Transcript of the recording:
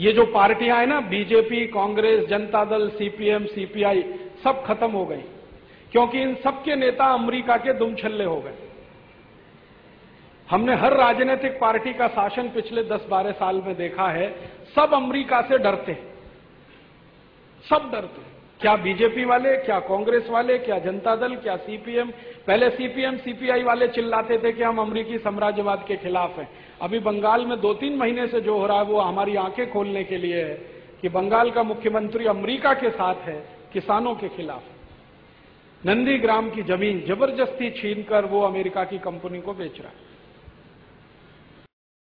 ये जो पार्टियाँ हैं ना, BJP, Congress, Janata Dal, CPM, CPI, सब खत्म हो गई। क्योंकि इन सबके नेता अमेरिका के दुम छल्ले हो गए। हमने हर राजनीतिक पार्टी का शासन पिछले 10-12 साल में देखा है, सब अमेरिका से डरते हैं। सब डरते हैं। क्या बीजेपी वाले, क्या कांग्रेस वाले, क्या जनता दल, क्या सीपीएम? पहले सीपीएम, सीपीआई वाले चिल्लाते थे कि हम अमरीकी साम्राज्यवाद के खिलाफ हैं। अभी बंगाल में दो तीन महीने से जो हो रहा है, वो हमारी आँखें खोलने के लिए है कि बंगाल का मुख्यमंत्री अमरीका के साथ है, किसानों के खिलाफ। नंदीग्राम की ज़मीन ज़बरदस्ती छीनकर वो अमेरिका की कंपनी को बेच रहा है।